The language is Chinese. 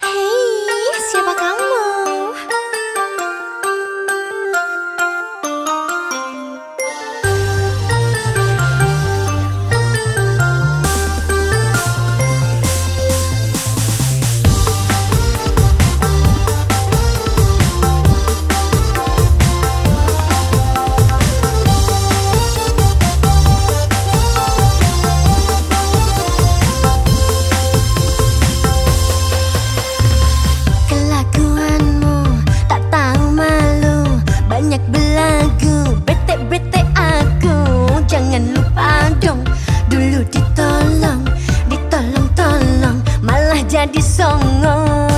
嘿小宝刚过 disongo